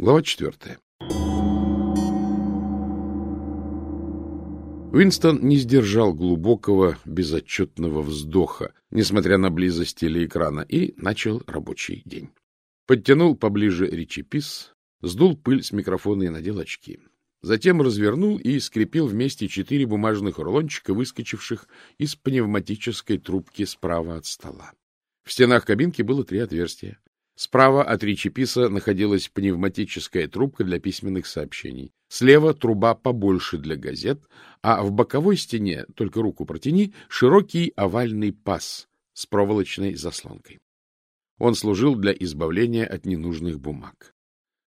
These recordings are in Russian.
Глава четвертая. Уинстон не сдержал глубокого, безотчетного вздоха, несмотря на близость телеэкрана, и начал рабочий день. Подтянул поближе речепис, сдул пыль с микрофона и надел очки. Затем развернул и скрепил вместе четыре бумажных рулончика, выскочивших из пневматической трубки справа от стола. В стенах кабинки было три отверстия. Справа от речеписа находилась пневматическая трубка для письменных сообщений. Слева труба побольше для газет, а в боковой стене, только руку протяни, широкий овальный паз с проволочной заслонкой. Он служил для избавления от ненужных бумаг.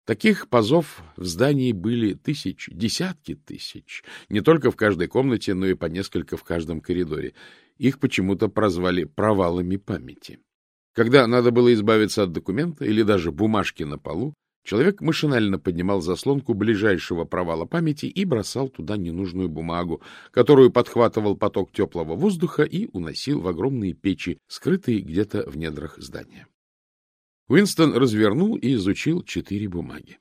Таких пазов в здании были тысячи, десятки тысяч, не только в каждой комнате, но и по несколько в каждом коридоре. Их почему-то прозвали провалами памяти. Когда надо было избавиться от документа или даже бумажки на полу, человек машинально поднимал заслонку ближайшего провала памяти и бросал туда ненужную бумагу, которую подхватывал поток теплого воздуха и уносил в огромные печи, скрытые где-то в недрах здания. Уинстон развернул и изучил четыре бумаги.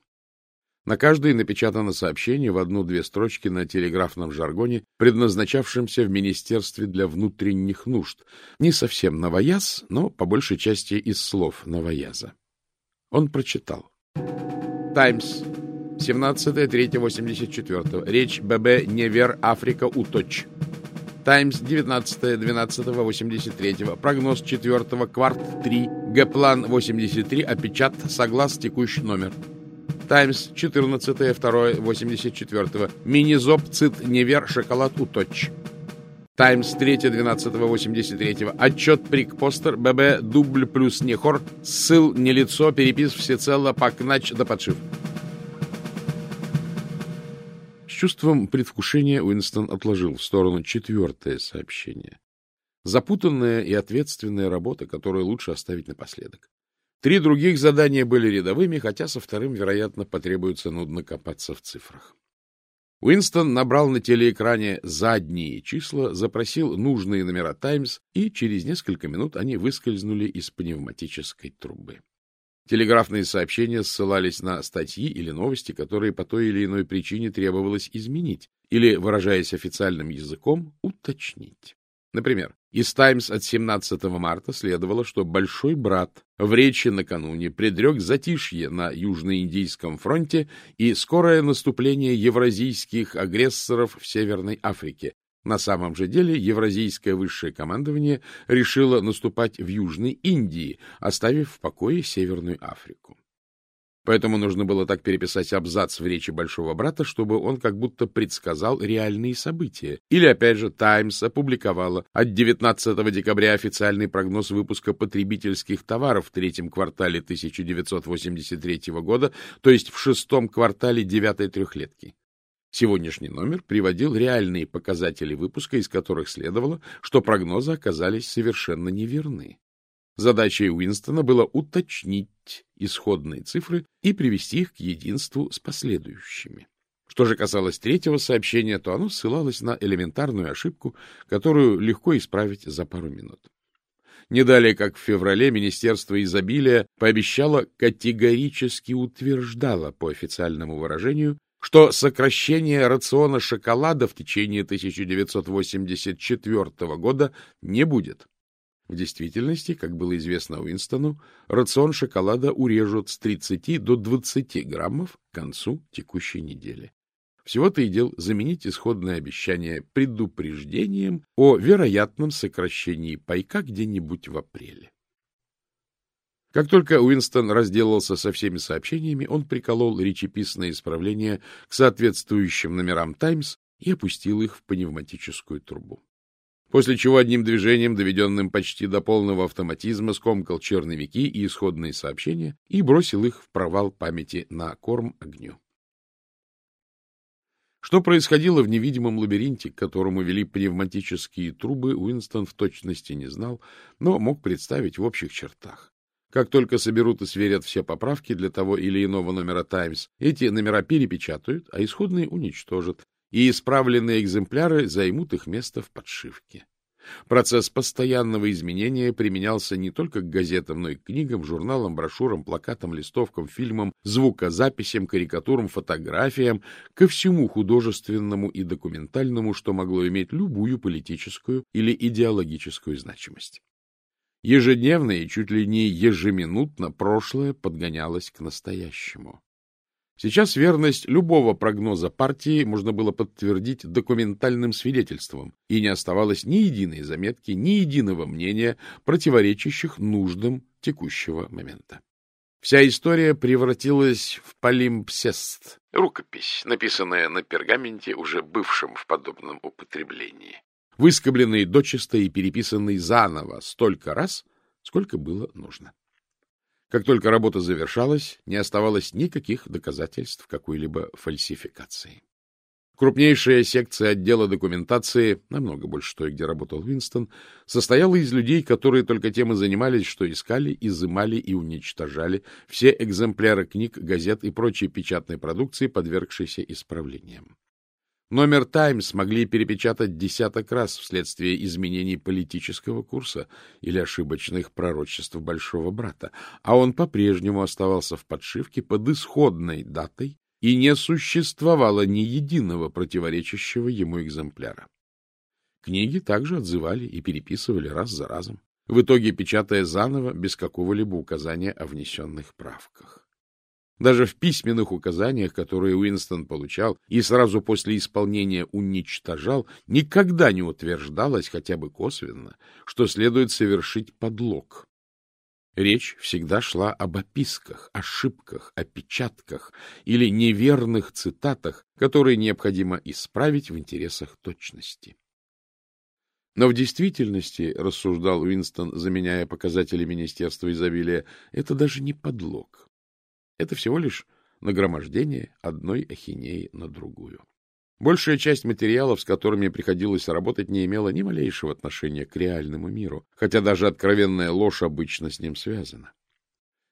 На каждой напечатано сообщение в одну-две строчки на телеграфном жаргоне, предназначавшемся в Министерстве для внутренних нужд. Не совсем новояз, но по большей части из слов новояза. Он прочитал. «Таймс. 17.3.84. Речь ББ Невер Африка Уточ. Таймс 19.12.83. Прогноз 4 кварт 3. Г-план 83. Опечат. Соглас текущий номер. Таймс 14.02.84. Мини-зоб цит невер шоколад уточ. Таймс 3.12.83. Отчет прик постер ББ дубль плюс нехор. Ссыл не лицо, перепис всецело покнач да подшив. С чувством предвкушения Уинстон отложил в сторону четвертое сообщение. Запутанная и ответственная работа, которую лучше оставить напоследок. Три других задания были рядовыми, хотя со вторым, вероятно, потребуется нудно копаться в цифрах. Уинстон набрал на телеэкране задние числа, запросил нужные номера «Таймс», и через несколько минут они выскользнули из пневматической трубы. Телеграфные сообщения ссылались на статьи или новости, которые по той или иной причине требовалось изменить или, выражаясь официальным языком, уточнить. Например, из «Таймс» от 17 марта следовало, что Большой Брат в речи накануне предрек затишье на Южноиндийском фронте и скорое наступление евразийских агрессоров в Северной Африке. На самом же деле евразийское высшее командование решило наступать в Южной Индии, оставив в покое Северную Африку. Поэтому нужно было так переписать абзац в речи Большого Брата, чтобы он как будто предсказал реальные события. Или, опять же, «Таймс» опубликовала от 19 декабря официальный прогноз выпуска потребительских товаров в третьем квартале 1983 года, то есть в шестом квартале девятой трехлетки. Сегодняшний номер приводил реальные показатели выпуска, из которых следовало, что прогнозы оказались совершенно неверны. Задачей Уинстона было уточнить исходные цифры и привести их к единству с последующими. Что же касалось третьего сообщения, то оно ссылалось на элементарную ошибку, которую легко исправить за пару минут. Не далее, как в феврале, Министерство изобилия пообещало, категорически утверждало, по официальному выражению, что сокращение рациона шоколада в течение 1984 года не будет. В действительности, как было известно Уинстону, рацион шоколада урежут с 30 до 20 граммов к концу текущей недели. Всего-то и дел заменить исходное обещание предупреждением о вероятном сокращении пайка где-нибудь в апреле. Как только Уинстон разделался со всеми сообщениями, он приколол речеписное исправление к соответствующим номерам «Таймс» и опустил их в пневматическую трубу после чего одним движением, доведенным почти до полного автоматизма, скомкал черновики и исходные сообщения и бросил их в провал памяти на корм огню. Что происходило в невидимом лабиринте, к которому вели пневматические трубы, Уинстон в точности не знал, но мог представить в общих чертах. Как только соберут и сверят все поправки для того или иного номера «Таймс», эти номера перепечатают, а исходные уничтожат, и исправленные экземпляры займут их место в подшивке. Процесс постоянного изменения применялся не только к газетам, но и к книгам, журналам, брошюрам, плакатам, листовкам, фильмам, звукозаписям, карикатурам, фотографиям, ко всему художественному и документальному, что могло иметь любую политическую или идеологическую значимость. Ежедневно и чуть ли не ежеминутно прошлое подгонялось к настоящему. Сейчас верность любого прогноза партии можно было подтвердить документальным свидетельством, и не оставалось ни единой заметки, ни единого мнения, противоречащих нуждам текущего момента. Вся история превратилась в полимпсест, рукопись, написанная на пергаменте, уже бывшем в подобном употреблении, выскобленный дочисто и переписанный заново столько раз, сколько было нужно. Как только работа завершалась, не оставалось никаких доказательств какой-либо фальсификации. Крупнейшая секция отдела документации, намного больше той, где работал Уинстон, состояла из людей, которые только тем и занимались, что искали, изымали и уничтожали все экземпляры книг, газет и прочей печатной продукции, подвергшейся исправлениям. Номер «Таймс» могли перепечатать десяток раз вследствие изменений политического курса или ошибочных пророчеств Большого Брата, а он по-прежнему оставался в подшивке под исходной датой, и не существовало ни единого противоречащего ему экземпляра. Книги также отзывали и переписывали раз за разом, в итоге печатая заново без какого-либо указания о внесенных правках. Даже в письменных указаниях, которые Уинстон получал и сразу после исполнения уничтожал, никогда не утверждалось хотя бы косвенно, что следует совершить подлог. Речь всегда шла об описках, ошибках, опечатках или неверных цитатах, которые необходимо исправить в интересах точности. Но в действительности, рассуждал Уинстон, заменяя показатели Министерства изобилия, это даже не подлог. Это всего лишь нагромождение одной ахинеи на другую. Большая часть материалов, с которыми приходилось работать, не имела ни малейшего отношения к реальному миру, хотя даже откровенная ложь обычно с ним связана.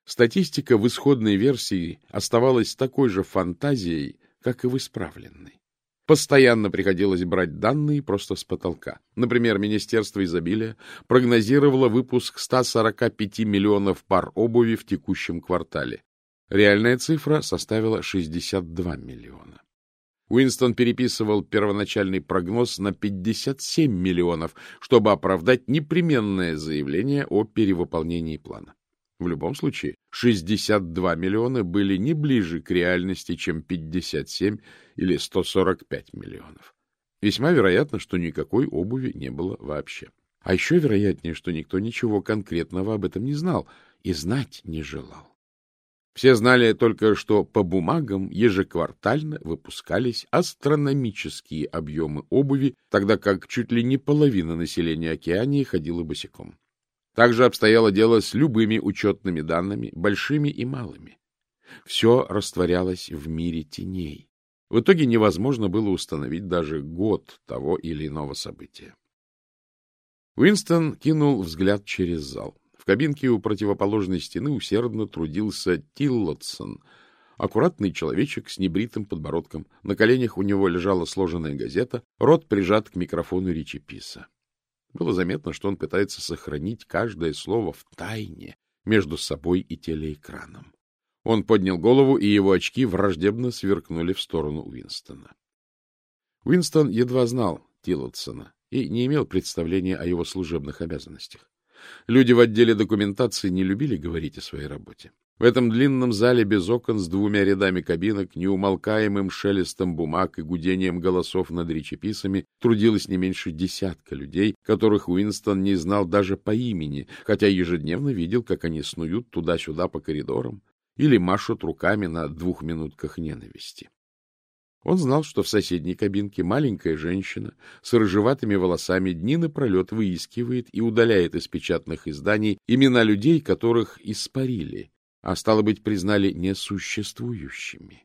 Статистика в исходной версии оставалась такой же фантазией, как и в исправленной. Постоянно приходилось брать данные просто с потолка. Например, Министерство изобилия прогнозировало выпуск 145 миллионов пар обуви в текущем квартале, Реальная цифра составила 62 миллиона. Уинстон переписывал первоначальный прогноз на 57 миллионов, чтобы оправдать непременное заявление о перевыполнении плана. В любом случае, 62 миллиона были не ближе к реальности, чем 57 или 145 миллионов. Весьма вероятно, что никакой обуви не было вообще. А еще вероятнее, что никто ничего конкретного об этом не знал и знать не желал. Все знали только, что по бумагам ежеквартально выпускались астрономические объемы обуви, тогда как чуть ли не половина населения Океании ходила босиком. Также обстояло дело с любыми учетными данными, большими и малыми. Все растворялось в мире теней. В итоге невозможно было установить даже год того или иного события. Уинстон кинул взгляд через зал кабинке у противоположной стены усердно трудился Тиллотсон, аккуратный человечек с небритым подбородком. На коленях у него лежала сложенная газета, рот прижат к микрофону речеписа. Было заметно, что он пытается сохранить каждое слово в тайне между собой и телеэкраном. Он поднял голову, и его очки враждебно сверкнули в сторону Уинстона. Уинстон едва знал Тиллотсона и не имел представления о его служебных обязанностях. Люди в отделе документации не любили говорить о своей работе. В этом длинном зале без окон с двумя рядами кабинок, неумолкаемым шелестом бумаг и гудением голосов над речеписами трудилось не меньше десятка людей, которых Уинстон не знал даже по имени, хотя ежедневно видел, как они снуют туда-сюда по коридорам или машут руками на двухминутках ненависти. Он знал, что в соседней кабинке маленькая женщина с рыжеватыми волосами дни напролет выискивает и удаляет из печатных изданий имена людей, которых испарили, а, стало быть, признали несуществующими.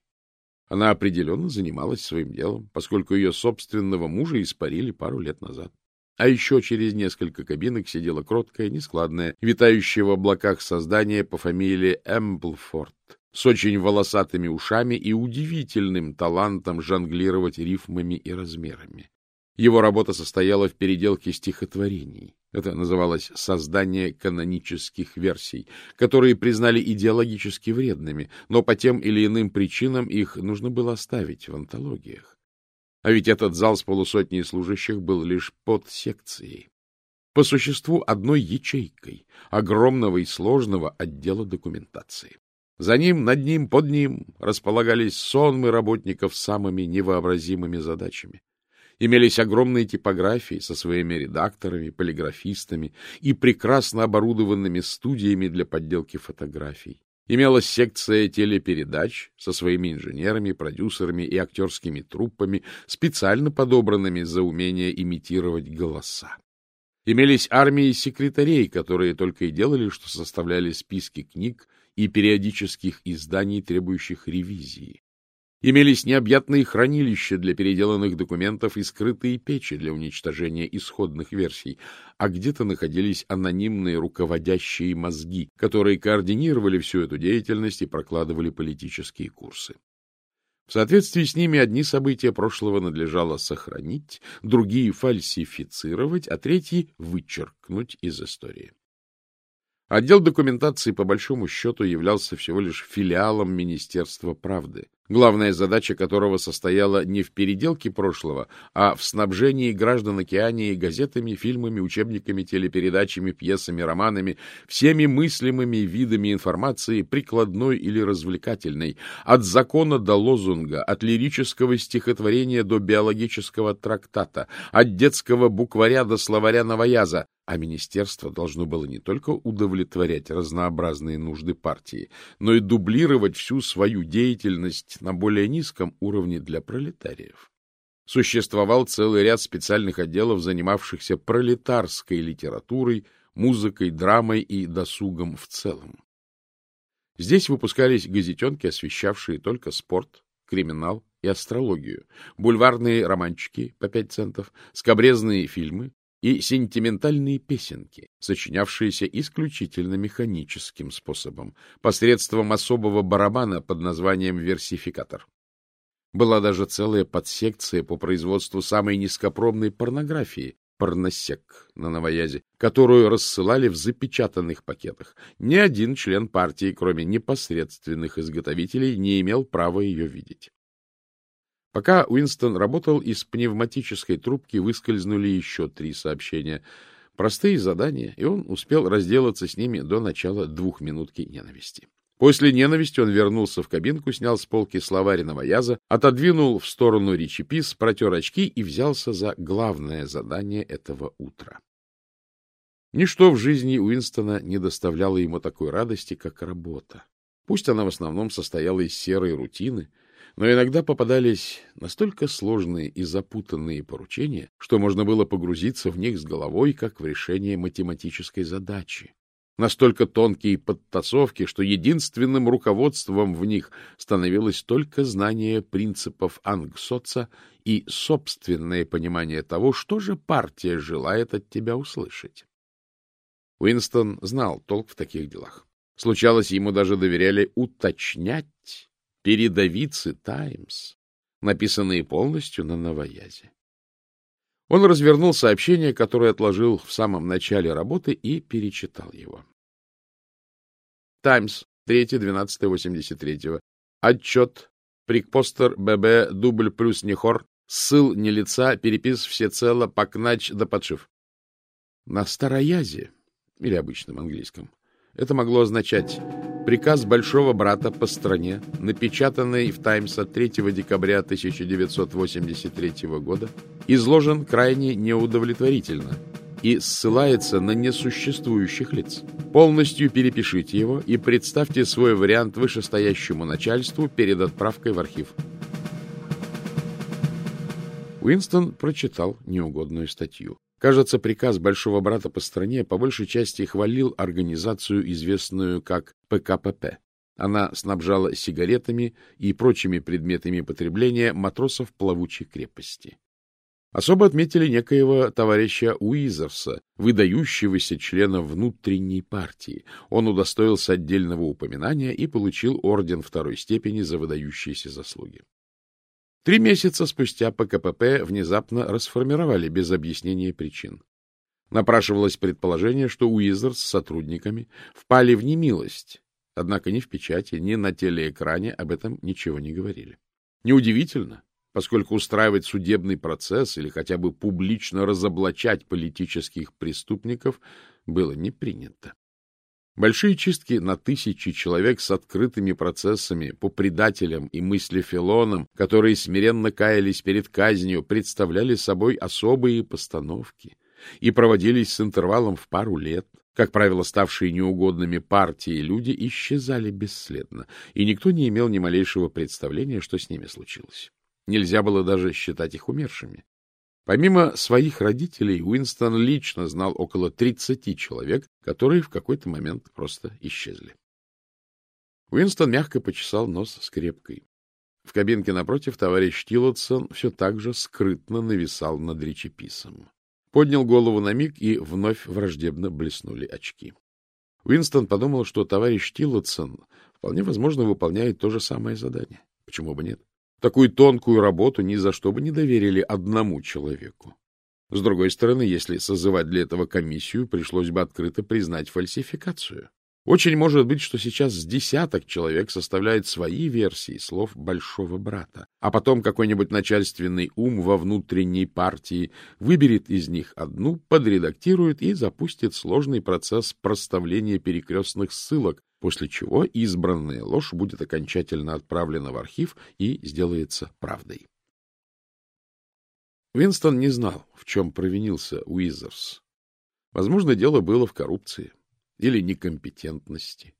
Она определенно занималась своим делом, поскольку ее собственного мужа испарили пару лет назад. А еще через несколько кабинок сидела кроткая, нескладная, витающая в облаках создание по фамилии Эмблфорд, с очень волосатыми ушами и удивительным талантом жонглировать рифмами и размерами. Его работа состояла в переделке стихотворений. Это называлось «создание канонических версий», которые признали идеологически вредными, но по тем или иным причинам их нужно было оставить в антологиях. А ведь этот зал с полусотней служащих был лишь под секцией. По существу одной ячейкой огромного и сложного отдела документации. За ним, над ним, под ним располагались сонмы работников с самыми невообразимыми задачами. Имелись огромные типографии со своими редакторами, полиграфистами и прекрасно оборудованными студиями для подделки фотографий. Имелась секция телепередач со своими инженерами, продюсерами и актерскими труппами, специально подобранными за умение имитировать голоса. Имелись армии секретарей, которые только и делали, что составляли списки книг и периодических изданий, требующих ревизии. Имелись необъятные хранилища для переделанных документов и скрытые печи для уничтожения исходных версий, а где-то находились анонимные руководящие мозги, которые координировали всю эту деятельность и прокладывали политические курсы. В соответствии с ними одни события прошлого надлежало сохранить, другие фальсифицировать, а третьи вычеркнуть из истории. Отдел документации, по большому счету, являлся всего лишь филиалом Министерства правды, главная задача которого состояла не в переделке прошлого, а в снабжении граждан Океании газетами, фильмами, учебниками, телепередачами, пьесами, романами, всеми мыслимыми видами информации, прикладной или развлекательной, от закона до лозунга, от лирического стихотворения до биологического трактата, от детского букваря до словаря новояза, а министерство должно было не только удовлетворять разнообразные нужды партии, но и дублировать всю свою деятельность на более низком уровне для пролетариев. Существовал целый ряд специальных отделов, занимавшихся пролетарской литературой, музыкой, драмой и досугом в целом. Здесь выпускались газетенки, освещавшие только спорт, криминал и астрологию, бульварные романчики по пять центов, скобрезные фильмы, и сентиментальные песенки, сочинявшиеся исключительно механическим способом, посредством особого барабана под названием версификатор. Была даже целая подсекция по производству самой низкопробной порнографии, порносек на новоязе, которую рассылали в запечатанных пакетах. Ни один член партии, кроме непосредственных изготовителей, не имел права ее видеть. Пока Уинстон работал, из пневматической трубки выскользнули еще три сообщения. Простые задания, и он успел разделаться с ними до начала двухминутки ненависти. После ненависти он вернулся в кабинку, снял с полки словарь новояза, отодвинул в сторону речепис, протер очки и взялся за главное задание этого утра. Ничто в жизни Уинстона не доставляло ему такой радости, как работа. Пусть она в основном состояла из серой рутины, но иногда попадались настолько сложные и запутанные поручения, что можно было погрузиться в них с головой, как в решение математической задачи. Настолько тонкие подтасовки, что единственным руководством в них становилось только знание принципов Ангсоца и собственное понимание того, что же партия желает от тебя услышать. Уинстон знал толк в таких делах. Случалось, ему даже доверяли уточнять передовицы «Таймс», написанные полностью на новоязе. Он развернул сообщение, которое отложил в самом начале работы, и перечитал его. «Таймс», 3.12.83. Отчет. Прикпостер ББ дубль плюс нехор. Ссыл не лица, перепис всецело, покнач да подшив. На староязе, или обычном английском, это могло означать приказ большого брата по стране, напечатанный в «Таймс» от 3 декабря 1983 года, изложен крайне неудовлетворительно и ссылается на несуществующих лиц. Полностью перепишите его и представьте свой вариант вышестоящему начальству перед отправкой в архив. Уинстон прочитал неугодную статью. Кажется, приказ большого брата по стране по большей части хвалил организацию, известную как ПКПП. Она снабжала сигаретами и прочими предметами потребления матросов плавучей крепости. Особо отметили некоего товарища Уизерса, выдающегося члена внутренней партии. Он удостоился отдельного упоминания и получил орден второй степени за выдающиеся заслуги. Три месяца спустя ПКПП внезапно расформировали без объяснения причин. Напрашивалось предположение, что Уизер с сотрудниками впали в немилость, однако ни в печати, ни на телеэкране об этом ничего не говорили. Неудивительно, поскольку устраивать судебный процесс или хотя бы публично разоблачать политических преступников было не принято. Большие чистки на тысячи человек с открытыми процессами по предателям и мыслефилонам, которые смиренно каялись перед казнью, представляли собой особые постановки и проводились с интервалом в пару лет. Как правило, ставшие неугодными партии люди исчезали бесследно, и никто не имел ни малейшего представления, что с ними случилось. Нельзя было даже считать их умершими. Помимо своих родителей, Уинстон лично знал около 30 человек, которые в какой-то момент просто исчезли. Уинстон мягко почесал нос скрепкой. В кабинке напротив товарищ Тиллотсон все так же скрытно нависал над речеписом. Поднял голову на миг, и вновь враждебно блеснули очки. Уинстон подумал, что товарищ Тиллотсон вполне возможно выполняет то же самое задание. Почему бы нет? Такую тонкую работу ни за что бы не доверили одному человеку. С другой стороны, если созывать для этого комиссию, пришлось бы открыто признать фальсификацию. Очень может быть, что сейчас с десяток человек составляет свои версии слов большого брата, а потом какой-нибудь начальственный ум во внутренней партии выберет из них одну, подредактирует и запустит сложный процесс проставления перекрестных ссылок, после чего избранная ложь будет окончательно отправлена в архив и сделается правдой. Винстон не знал, в чем провинился Уизерс. Возможно, дело было в коррупции или некомпетентности.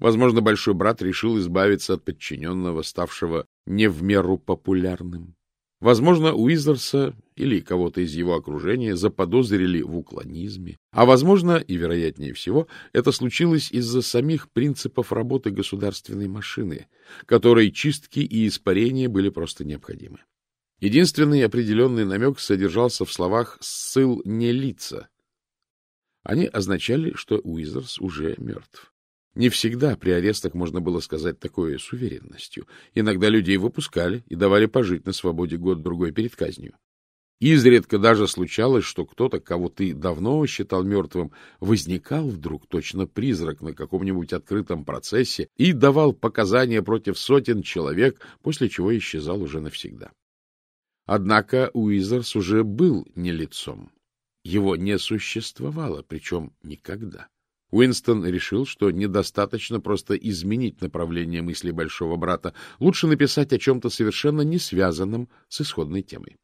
Возможно, большой брат решил избавиться от подчиненного, ставшего не в меру популярным. Возможно, Уизерса или кого-то из его окружения заподозрили в уклонизме, а возможно, и вероятнее всего, это случилось из-за самих принципов работы государственной машины, которой чистки и испарения были просто необходимы. Единственный определенный намек содержался в словах «ссыл не лица». Они означали, что Уизерс уже мертв. Не всегда при арестах можно было сказать такое с уверенностью. Иногда людей выпускали и давали пожить на свободе год-другой перед казнью. Изредка даже случалось, что кто-то, кого ты давно считал мертвым, возникал вдруг точно призрак на каком-нибудь открытом процессе и давал показания против сотен человек, после чего исчезал уже навсегда. Однако Уизерс уже был не лицом. Его не существовало, причем никогда. Уинстон решил, что недостаточно просто изменить направление мысли большого брата, лучше написать о чем-то совершенно не связанном с исходной темой.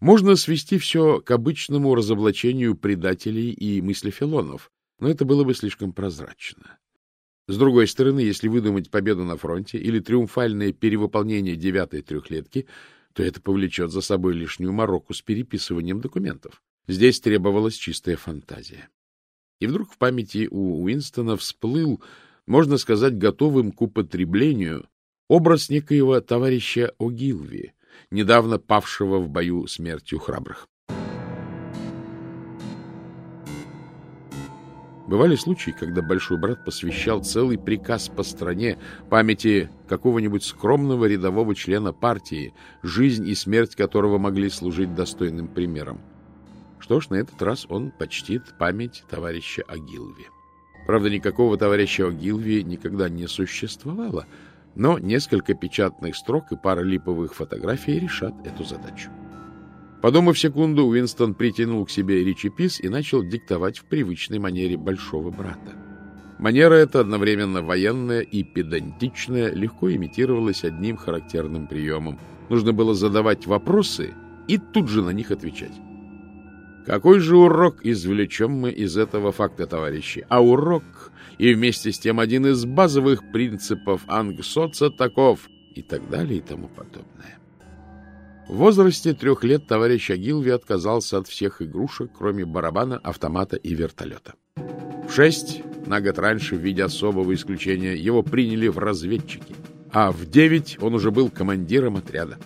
Можно свести все к обычному разоблачению предателей и мыслефилонов, но это было бы слишком прозрачно. С другой стороны, если выдумать победу на фронте или триумфальное перевыполнение девятой трехлетки, то это повлечет за собой лишнюю мороку с переписыванием документов. Здесь требовалась чистая фантазия. И вдруг в памяти у Уинстона всплыл, можно сказать, готовым к употреблению, образ некоего товарища О'Гилви, недавно павшего в бою смертью храбрых. Бывали случаи, когда большой брат посвящал целый приказ по стране памяти какого-нибудь скромного рядового члена партии, жизнь и смерть которого могли служить достойным примером. Что ж, на этот раз он почтит память товарища Агилви. Правда, никакого товарища Агилви никогда не существовало, но несколько печатных строк и пара липовых фотографий решат эту задачу. Подумав секунду, Уинстон притянул к себе речепис и начал диктовать в привычной манере большого брата. Манера эта, одновременно военная и педантичная, легко имитировалась одним характерным приемом. Нужно было задавать вопросы и тут же на них отвечать. Какой же урок извлечем мы из этого факта, товарищи? А урок и вместе с тем один из базовых принципов ангсоца таков и так далее и тому подобное. В возрасте трех лет товарищ Агилви отказался от всех игрушек, кроме барабана, автомата и вертолета. В шесть, на год раньше, в виде особого исключения, его приняли в разведчики, а в девять он уже был командиром отряда.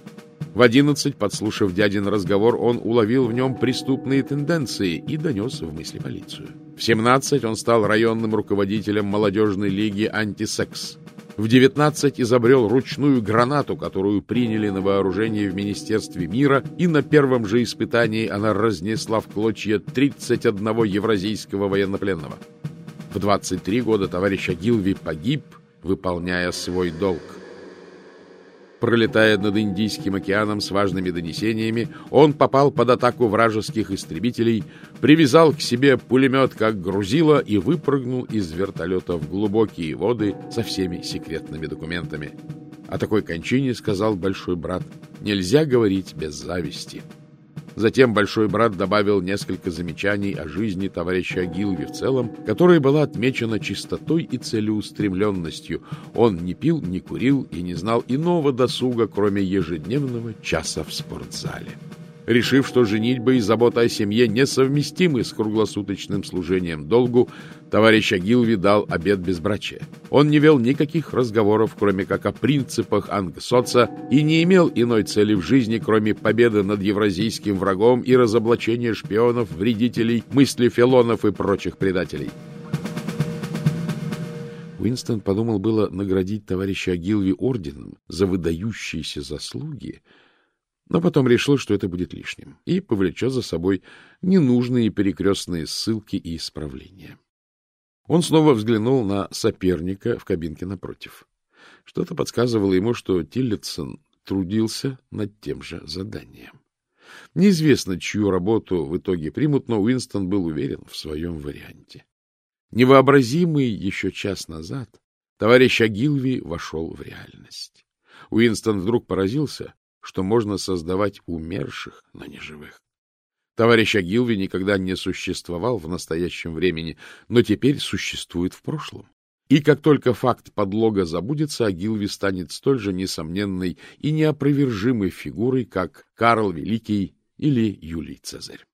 В одиннадцать, подслушав дядин разговор, он уловил в нем преступные тенденции и донес в мысли полицию. В семнадцать он стал районным руководителем молодежной лиги «Антисекс». В 19 изобрел ручную гранату, которую приняли на вооружение в Министерстве мира, и на первом же испытании она разнесла в клочья 31 евразийского военнопленного. В 23 года товарищ Агилви погиб, выполняя свой долг. Пролетая над Индийским океаном с важными донесениями, он попал под атаку вражеских истребителей, привязал к себе пулемет как грузило и выпрыгнул из вертолета в глубокие воды со всеми секретными документами. О такой кончине, сказал большой брат, нельзя говорить без зависти. Затем большой брат добавил несколько замечаний о жизни товарища Агилви в целом, которая была отмечена чистотой и целеустремленностью. Он не пил, не курил и не знал иного досуга, кроме ежедневного часа в спортзале решив, что женитьба и забота о семье несовместимы с круглосуточным служением долгу, товарищ Агилви дал обет безбрачия. Он не вел никаких разговоров, кроме как о принципах ангсоца, и не имел иной цели в жизни, кроме победы над евразийским врагом и разоблачения шпионов, вредителей, мыслефелонов и прочих предателей. Уинстон подумал было наградить товарища Агилви орденом за выдающиеся заслуги, но потом решил, что это будет лишним, и повлечет за собой ненужные перекрестные ссылки и исправления. Он снова взглянул на соперника в кабинке напротив. Что-то подсказывало ему, что Тиллетсон трудился над тем же заданием. Неизвестно, чью работу в итоге примут, но Уинстон был уверен в своем варианте. Невообразимый еще час назад товарищ Агилви вошел в реальность. Уинстон вдруг поразился, что можно создавать умерших, но не живых. Товарищ Агилви никогда не существовал в настоящем времени, но теперь существует в прошлом. И как только факт подлога забудется, Агилви станет столь же несомненной и неопровержимой фигурой, как Карл Великий или Юлий Цезарь.